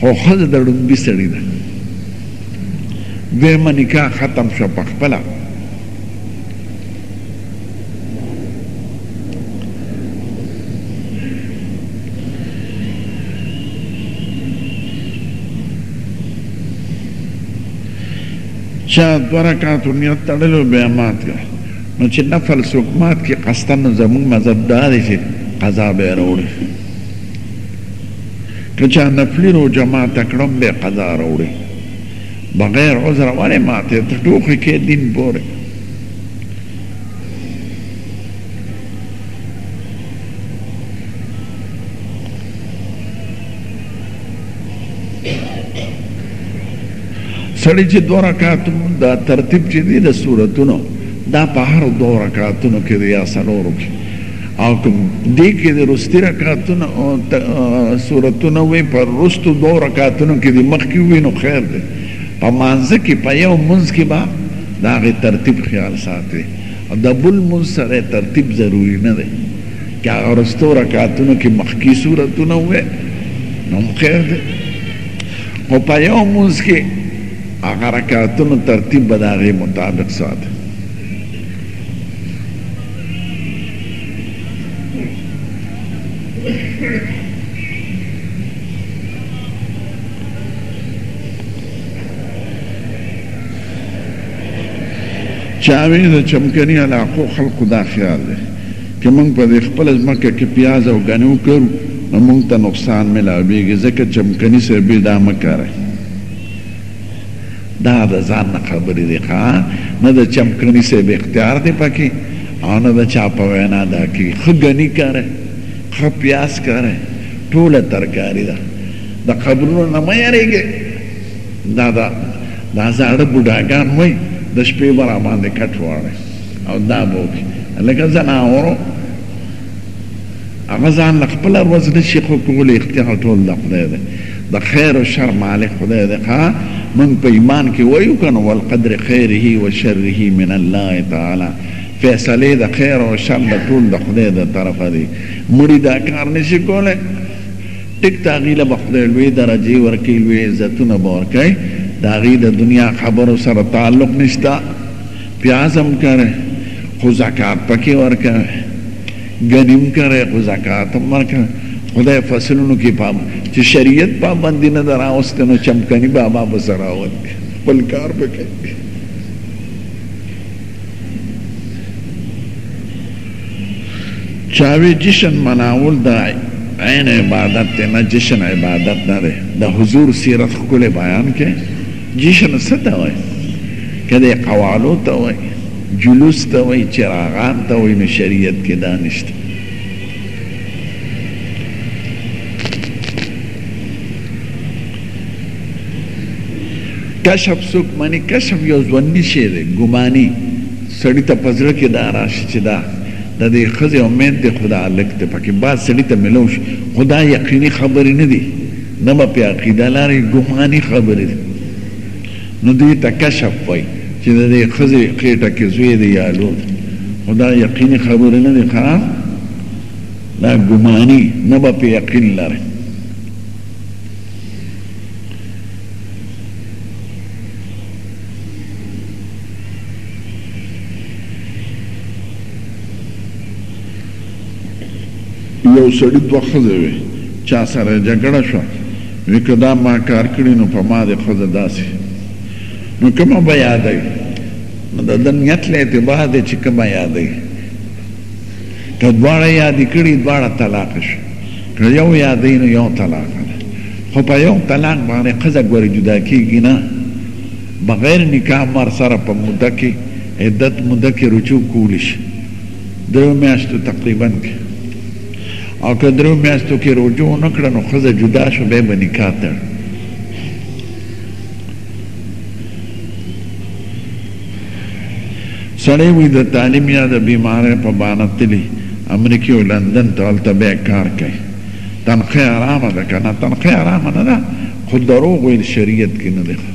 خو ښځه د ړومبي سړي ده دویمه نکاح ختم شوه په خپله چا دوه رکعاتو نیت تړلی او بیا مات کړ نو چې نفل څوک مات کړي قصدا نو زموږ مذهب دا دی چې قضا به یې راوړي که چا نفلي روژه ماته کړه هم به یې قضا راوړي بغیر عذره ولې ماتې ته ټوخې کې دین پورې سړی چې دوه رکعات مونږ دا ترتیب چې دی د سورتونو دا په هر دوه رکعاتونو کې دی یا څلورو کې او کوم دې کې د رستي رکعاتونو سورتونه وي پر رستو دوه رکعاتونو کې دی مخکې وي نو خیر دی په مانځ کې په یو منځ کې به دا غي ترتیب خیال ساتي د بل لمونځ سره ترتیب ضروري نه دی که هغه وروستو رکعتونو کې مخکي سورتونه ووایي نو هم خیر دی خو په یو لمونځ کې هغه رکعتونو ترتیب به د هغې مطابق ساته چاوې د چمکني علاقو خلکو دا خیال دی که موږ په دې خپله ځمکه کې پیاز او ګنې وکرو نو موږ ته نقصان میلاویږي ځکه چمکني صاحب دا مه کاروئ دا د ځان نه خبرې دي ښه نه د چمکني صاحب اختیار دی پکې او نه د چا په وینا دا کېږي ښه ګني کاروئ ښه پیاز کاروئ ټوله ترکاري ده د قبرونو نه مه یارېږئ دا دا دا زاړه بوډاګان وای د شپې به را باندې کټ واړی او دا به وکړي لکه ځناورو هغه ځان له خپله ورځ نه شي خو کولی اختیار ټول د خدای دی د خیر او شر مالک خدای دی ښه موږ په ایمان کې وایو که نه والقدر خیره و شره من الله تعالی فیصلې د خیر او شر د ټول د خدای د طرفه دي مړي دا کار نشي کولی ټيک ده هغوی له به خدای لوې درجې ورکوي لوې عزتونه به ورکوي د هغوی د دنيا خبرو سره تعلق نشته پياز هم کري خو زکات پکې ورکوي ګني هم کري خو زکات هم ورکوي خدای فصلونو کې پام چې شریعت پابندي نه ده راوستې نو چمکني بابا به سره راوستي خپل کار به کوي چاوی جشن مناول د عین عبادت دی نه جشن عبادت نه دی د حضور سیرت ښکلی بیان کې جشن څه ته وایي که د قوالو ته وایي جلوس ته وایي چراغان ته وایي نو شریعت کې دا نشته کشف څوک مني کشف یو ځواني شی دی ګماني سړي ته په زړه کې دا راشي چې دا د دې ښځې او مېند دی خو دا هلک دی پکې باز سړي ته مېلو شي خو دا یقیني خبرې نه دي نه به پرې عقیده لري ګماني خبرې دي نو دې ته کشف وایي چې د دې ښځې خېټه کې زوی دی یا لور دی خو دا یقیني خبرې نه دي خراب دا ګماني نه به پرې یقین لري یو سړي دوه ښځې وې چا سره جګړه شوه وی که دا ما کار کړی نو په ما دې ښځه داسې نو کومه به یادوي نو د ده نیت له اعتبار دی چې کومه یادوي که دواړه یادې کړي دواړه طلاق شو که یو یادوي نو یو طلاق ده خو په یو طلاق باندې ښځه ګورې جدا کېږي نه بغیر نکاح مهر سره په موده کې عدت موده کې رجوع کولی شي درو میاشتو تقریبا کې او که درو میاشتو کې رجوع نه کړه نو ښځه جدا شو بیا به نکاح تړ سړی وي د تعلیم یا د بیمارۍ په بانه تلي امریکې او لندن ته هلته بیا کار کوي تنخواه ارامه ده که نه تنخواه ارامه نه ده خو دروغ ویل شریعت کې نه دی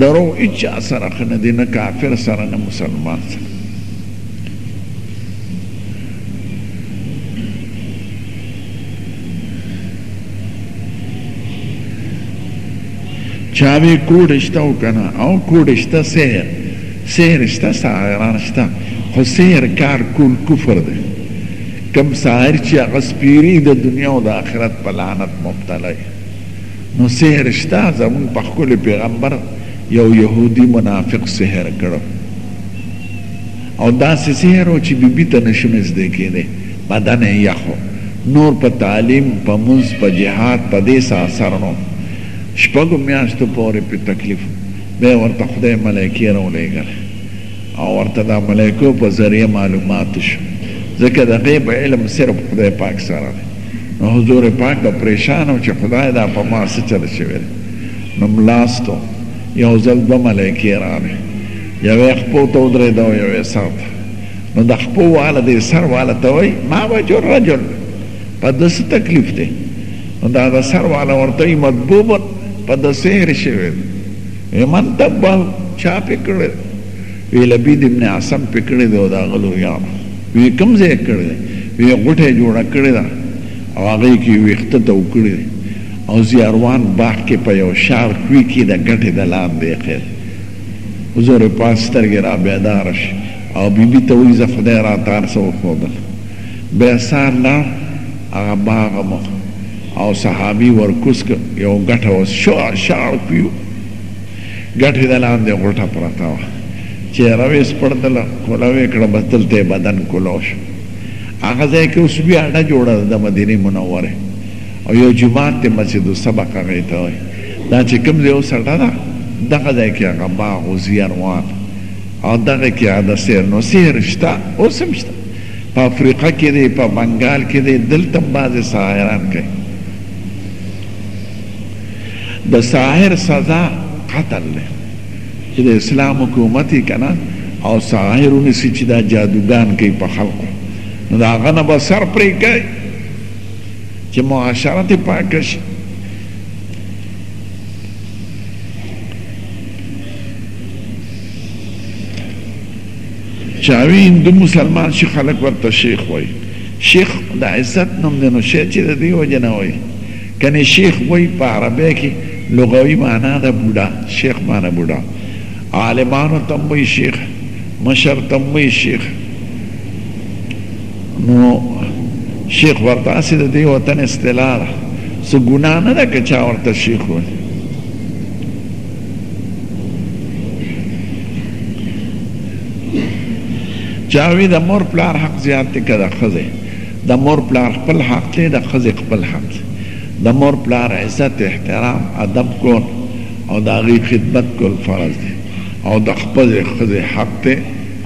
درو اچا سره خه نه دی نه کافر سره نه مسلمان سره چاوی کوډ شته او کنه او کوډ شته سحر سحر شته ساحران شته خو سحر کار کول کفر دی کم ساحر چې هغه سپیری د دنیا او د آخرت په لعنت مبتلا نو سحر شته زموږ په ښکلي پیغمبر یو یهودي منافق سحر کړو او داسې سحر و چې بي بي ته نه شو نږدې کېدی بدن یې یخ و نور په تعلیم په لمونځ په جهاد په دې څه اثر نه و شپږو میاشتو پورې پرې تکلیف و بیا ورته خدای ملایکې راولېږلې او ورته د ملایکو په ذریعه معلومات شو ځکه د غیب علم صرف خدای پاک سره دی نو حضور پاک به پریشان و چې خدای دا په ما څه چل شوی دی نو ملاستو یو ځل دوه ملایکې راغلې یوه یې خپو ته ودرېده او یوه یې سر ته نو د خپو واله دی سر واله ته وایي ما وجه الرجل په ده څه تکلیف دی نو دا د سر واله ورته وایي مطبوب په ده سحر شوی دی من تبه چا پې کړی وی لبید ابن اعصم پی کړی دی او د هغه لوریانو. وی کوم ځای یې کړی دی؟ وی غوټه یې جوړه کړی ده او هغه کې یې ویښته تو کړی دی او زیاروان باغ کې په یو شار کوی کې د ګټې د لاندې یې قید حضور پاک سترګې را بیداره شوې او بی بی ته وایي زه خدای راته هر څه وښودل. بیا سار لاړ هغه باغ هم وکړ او صحابي ور کوز کړ یو ګټه وه شار کوی وو. ګټې د لاندې غوټه پرته وه، څېره وې سپړدله، کوله وې کړه، بس دلته یې بدن کولو شو. هغه ځای کې اوس لوی اډه جوړه ده د مدینې منورې او یو جومات دی مسجد الصبق هغې ته وایي. دا چې کوم ځای اوس اډه ده دغه ځای کې هغه باغ و زیروان او دغه کې هغه د سیر نو سیر شته اوس هم شته په افریقا کې دی په بنګال کې دی دلته هم بعضې سایران کوي. د ساحر سزا قتل ده چی د اسلام حکومت یی کنه او ساحر ونیسی چی دا جادوګان کوي په خلقو نو د هغه نه به سر پرې کوي چې معاشره ترې پاکه شي چاوی هندو مسلمان شي خلک ورته شیخ وایي شیخ د عزت نوم دی نو شی چې د دې وجه نه وایي کنې شیخ وایي په عربۍ کې لغوي معنا ده بوډا، شیخ معنی بوډا، عالمانو ته هم وایي شیخ، مشر ته هم وایي شیخ، نو شیخ ورته هسې د دې وطن اصطلاح ده، څه ګناه نه ده که چا ورته شیخ وویل. چا وایي د مور پلار حق زیات دی که د ښځې؟ د مور پلار خپل حق دی، د ښځې خپل حق دی. د مور پلار عزت، احترام، ادب کول او د هغوی خدمت کول فرض دی او د خپل ښځې حق دی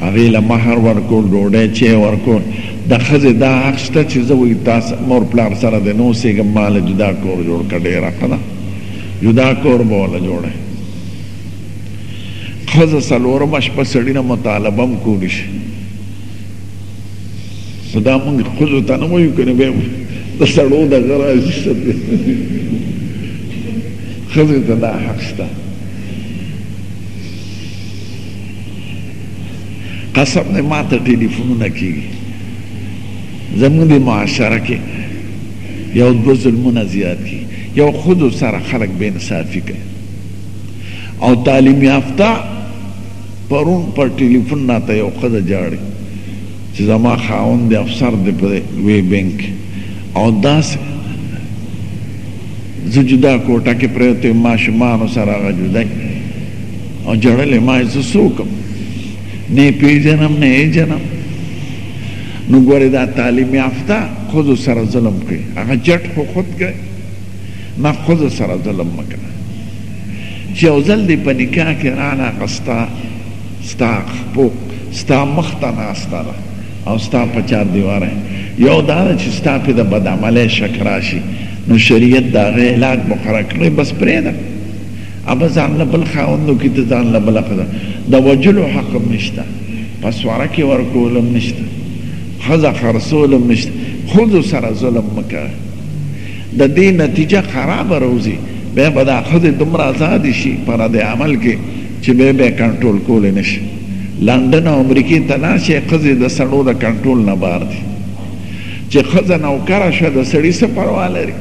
هغې له مهر ورکول، ډوډۍ چای ورکول. د ښځې دا حق شته چې زه وایي تا مور پلار سره دې نه اوسېږم ما له جدا کور جوړ کړه ډېره ښه ده جدا کور به ورله جوړوي. ښځه څلورمه شپه سړي نه مطالبه هم کولی شي. نو دا موږ ښځو ته نه وایو کنه بیا د سړو د غراز ستې ښځو ته دا حق شته قسم نه ماته ټلیفونونه کیږي زموږ د معاشره کې یو دو ظلمونه زیات کی یو خود سره خلق بے انصافی کوي او تعلیم یافته پرون پر ټیلیفون راته یو ښځه ژاړي چې زما خاوند دی افسر دی په لوی بانک کې او داسې زه جدا کوټه کې پرېوتی یم ماشومانو سره هغه جدا او ژړلې ما یې زه څه وکړم نه یې پېژنم نه یې جنم نو ګورې دا تعلیم یافته ښځو سره ظلم کوي هغه جټ خو خود کوي ما ښځو سره ظلم وکړه چې یو ځل دې په نکاح کې رانه غستا ستا خپو ستا مخ ته ناسته ده او ستا په چار دیواره یو دا ده چې ستا پې د بدعملۍ شک راشي نو شریعت د هغې علاج مقرر کړی بس پرېږده اوبه ځان له بل خاوند وکړي ته ځان له بله ښځه د وژلو حق هم نشته په سواره کې ورکول هم نشته ښځه خرڅول هم نشته ښځو سره ظلم مه کوه ددې نتیجه خرابه راوځي بیا به دا ښځې دومره ازادې شي په رد عمل کې چې بیا به یې کنټرول کولی نه شي. لنډن او امریکې ته لاړ شئ ښځې د سړو د کنټرول نه بار دي. چې ښځه نوکره شوه د سړي څه پروا لري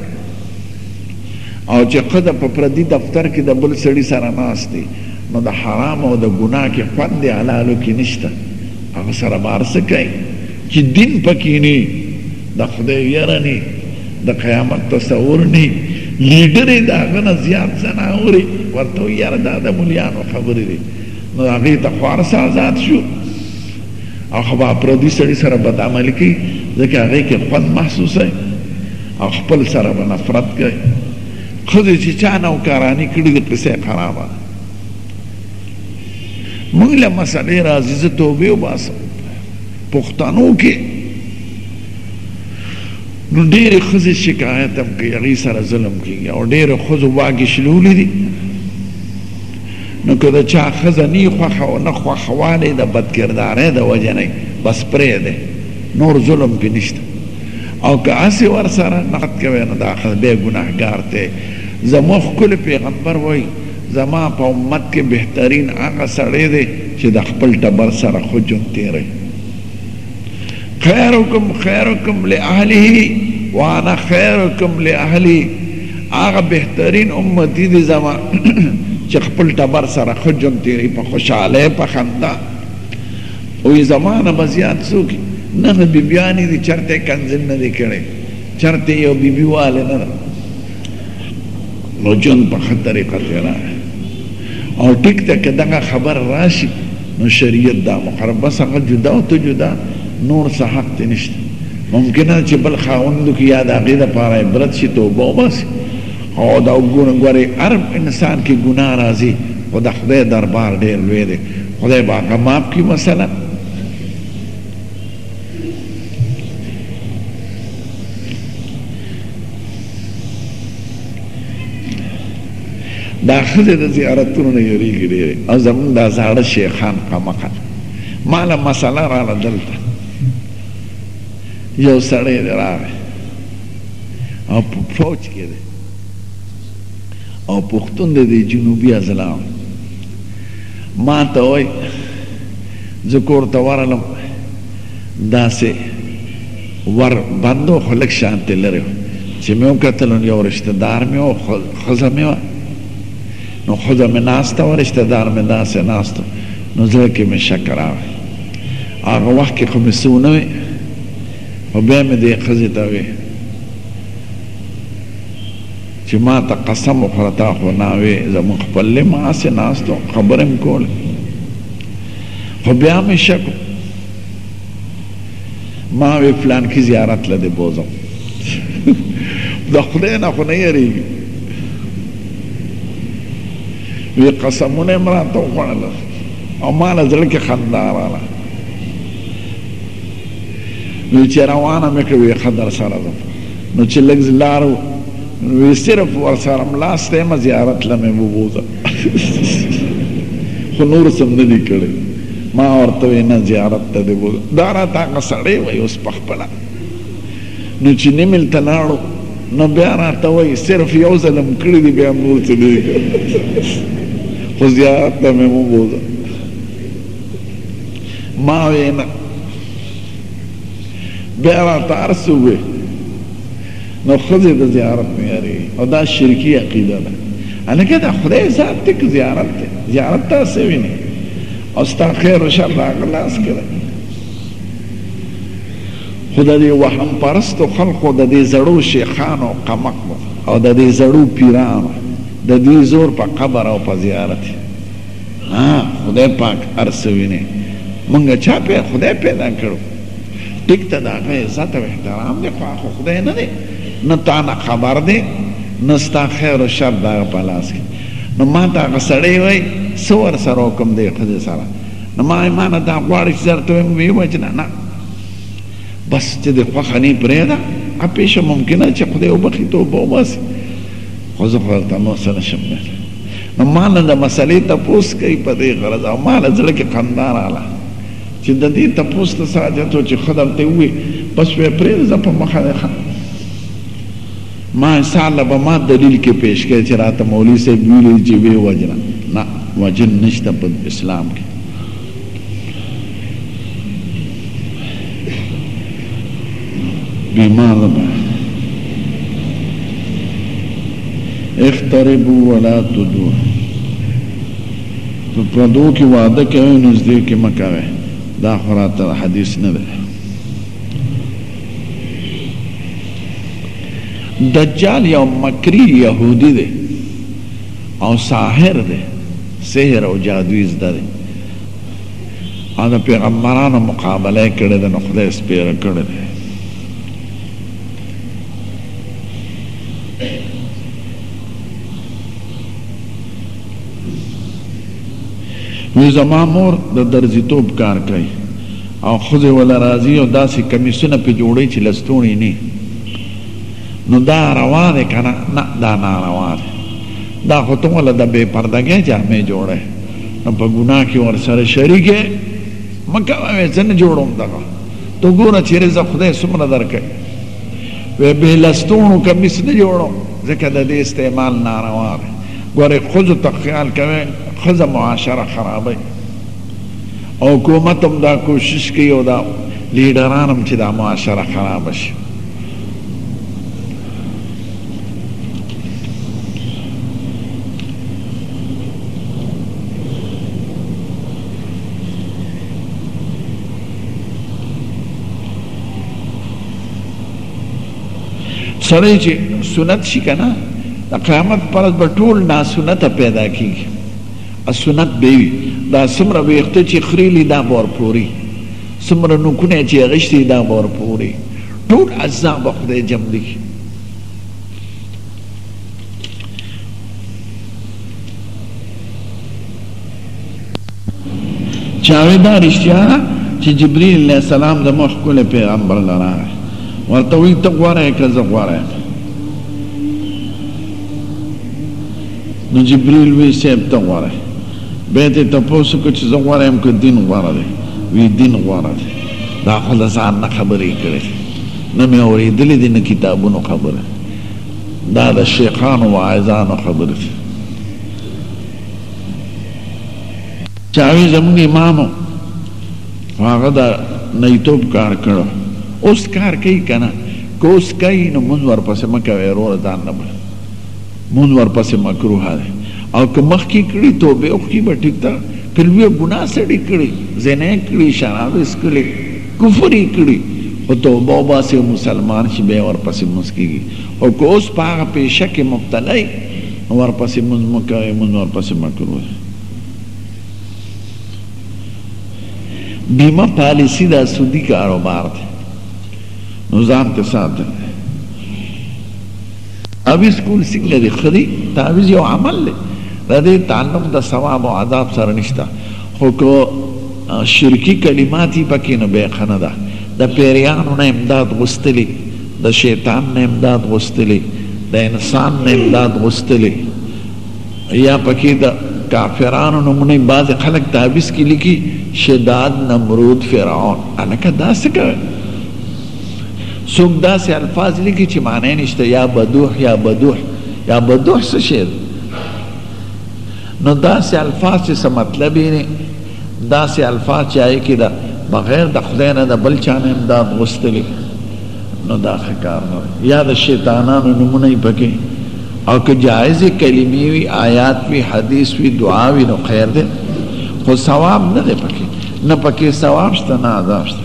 او چې ښځه په پردي دفتر کې د بل سړي سره ناست دی نو د حرام او د ګناه کې خوند یې حلالو کې نشته هغه سره بار څه کوي چې دین پکې نه د خدای ویره نی د قیامت تصور نی لیډر یې د هغه نه زیات څه نه اوري ورته وایي یاره دا د مولیانو خبرې دي نو هغې ته خوارس آزاد شو او خبا پردي سړي سره بد عملي کوي ځکه هغې کې خوند محسوسوي او خپل سره به نفرت کوي ښځې چې چا نوکراني کړي د قصه خرابه ده موږ له مسلې راځي زه توبې وباسم پښتنو کې نو ډېرې ښځې شکایت هم کوي هغوی سره ظلم کېږي او ډېرو ښځو واګې شلولي دي نو که د چا ښځه نه خوښه او نه خوښوالی د بدکردارۍ د وجې نه بس پرېږدی نور ظلم پې نشته او که هسې ورسره نفرت کوی نو دا ښځه بیا ګنهګار دی زموږ ښکلی پیغمبر وایي زما په امت کې بهترین هغه سړی دی چې د خپل ټبر سره ښه ژوند تېروي خیرکم خیرکم لاهله وانا خیرکم لاهلی هغه بهترین امتی دی زما چې خپل ټبر سره ښه ژوند تېروي په خوشحالۍ په خندا وایي زما نه به زیات څوک نه نه بیبیانې دي چېرته یې کنزل نه دی کړی چېرته یو بیبي واله نه ده نو جون په ښه طریقه تېراوه او ټیک ته که دغه خبر راشي نو شریعت دا مقرر بس هغه جدا او ته جدا نور څه حق دې نشته ممکنه چې بل خاوند کې یا د هغې دپاره عبرت شي توبه وباسي او دا ګورې هر انسان کې ګناه راځي خو د خدای دربار ډېر لوی دی خدای به هغه معاف کړي مثلا دا ښځې د زیارتونو نه یریږي ډېرې او زمونږ دا زاړه شیخان کمقل ما له مسله راله دلته یو سړی دی راغی او په فوج کې دی او پښتون دی د جنوبي ازلام ما ته وایي زه کور ته ورغلم داسې ور بند و خو لږ شان ترې لرې و، چې مې وکتل نو یو رشته دار مې و، ښځه مې وه، نو ښځه مې ناسته وه، رشته دار مې داسې ناست و، نو زړه کې مې شک راغی، هغه وخت کې خو مې څه ونه ویل، خو بیا مې دې ښځې ته وویل، چې ما ته قسم وخوره تا خو ناوې زموږ خپل دی، ما هسې ناست وم خبرې مې کولې، خو بیا مې شک و. ما وی پلان کی زیارت لده بوزم د خدای نه خو نه یریږي وی قسمونه یې راته وخوړل او ما له زړه کې خندا راغله نو چې روانه مې کړه وی ښه در سره ځم نو چې لږ لار وی صرف ورسره ملاستی یم زیارت له مې وبوځه خو نور څه نه دي کړی ما ورته وې نه زیارت ته دې بوځه دا راته هغه سړی وایي اوس په خپله نو چې نیمل ته لاړو نو بیا راته وایي صرف یو ځل هم کړي دي بیا نور څه نه دي کړي خو زیارت ته مې وبوځه ما وې نه بیا راته هر څه وویل نو ښځې د زیارت نه یریږي او دا شرکي عقیده ده هلکه دا خدای ذات دی که زیارت دی زیارت تاسې وینئ او ستا خیر او شر د هغه لاس کې دی خو د دې وهم پرستو خلقو د دې زړو شیخانو قمقلو او د دې زړو پیرانو د دې زور په قبر او په زیارت ها خدای پاک ارسوینه مونږ چا په خدای پیدا کړو ټیک ته د هغه عزت او احترام دی خو هغه خدای نه دی نه تا نه خبر دی نه ستا خیر او شر د هغه په لاس کې نو ما ته هغه سړی وایي څه ورسره وکړم دې ښځې سره نو ما وایي ما نه دا غواړي چې درته ویم ویې وایي چې نه نه بس چې دې خوښه نه پرېږده هغه پېښه ممکنه چې خدای وبخښي توبه وباسي خو زه خو ورته نور څه نه شم ویلی نو ما نه د مسلې تپوس کوي په دې غرض او ما له زړه کې خندا راغله چې د دې تپوس ته څه حاجت و چې خدر ته ووې بس وې پرېږده په مخه دې ښه ما سال له به ما دلیل کې پیش کړي چې راته مولوي صاحب ویلي چې وې وجنه نه وجن نشته په اسلام کې بیمار ده اختربوا ولا تدور په پردو کې واده کوي نږدې کې مه کوي دا خو راته حدیث نه دی دجال یو مکری یهودی دی او ساحر دی سحر او جادوی زده دی او د پیغمبرانو مقابله یې کړې ده نو خدای سپېره کړی دی وی زما مور د درزی توب کار کوي او خزه ولا راځي او داسې کمیسونه په جوړي چې لستونی نه نو دا روا ده کنه نه دا ناروا ده دا خو ته ولا د بے پردګۍ جامې جوړه نو په ګناه کې ور سره شریکه مکه وې څنګه جوړوم دا تو ګوره چې رزق خدای سمره درکې وې به لستونو کمیس نه جوړو ځکه د دې استعمال ناروا ده ګورئ ښځو ته خیال کوئ ښځه معاشره خرابوي او حکومت هم دا کوشش کوي او دا لیډران هم چې دا معاشره خرابه شي سړی چې سنت شي که نه د قیامت پر ورځ به ټول ناسنته پیدا کېږي سنت به وي دا څومره ویښته چې خریلي دا به ورپوري څومره نوکونه چې اغېستي دا به ورپوري ټول اجزا به خدای جمع دي چاوی دا رشتیا چې جبرئیل علیہ السلام د مخ کول پیغمبر لرا ورته وی ته غواره که زه غواره نو جبرئیل وی سیب ته غواره به ته تاسو کو چې زه غواره ام کو دین غواره دی وی دین غواره دی دا خو د ځان نه خبرې کړې نه مې اورېدلې دي نه کتابونو خبره دا د شیخانو واعظانو خبره چاوی زمونږ امامو هغه دا نیتوب کار کړو اوس کار کوي کنه که اوس کوي نو مونږ ورپسې مه کوې وروره ځان نه بل مونږ ورپسې مکروه دی او که مخکې کړي توبه وکړي به ټیک ده که لویه ګناه سړي کړي زنا یې کړي شراب یې څښلې کفر یې کړي خو توبه وباسي مسلمان شي بیا ورپسې لمونځ کېږي او که اوس په هغه پیشه کې مبتلا یې نو ورپسې مونځ مه کوئ، مونځ ورپسې مکروه دی. بیمه پالیسي دا سودي کاروبار دی نو ځان ترې ساتئ. تعویذ کول څنګه دي؟ ښه دي؟ تعویذ یو عمل دی د دې تعلق د ثواب او عذاب سره نشته خو که شرکي کلمات یي پکې نو بیا ښه نه ده. د پیریانو نه امداد غوستلی. د شیطان نه امداد غوستلی د انسان نه امداد غوستلی یا پکې د کافرانو نمونه بعض خلک تعویز کې لیکي شداد نمرود فرعون الکه دا څه کوي څوک داسې الفاظ لیکي چې معنی نشته یا بدوح یا بدوح یا بدوح څه شی نو داسې الفاظ چې څه مطلب یې داسې الفاظ چې هغې کې ده بغیر د خدای نه د بل چا نه امداد غوښتلی نو دا ښه کار نه دی یا د شیطانانو نومونه یې پکې او که جایزې کلمې وي آیات وي حدیث وي دعا وي نو خیر دی خو ثواب نه دی پکې نه پکې ثواب شته نه عذاب شته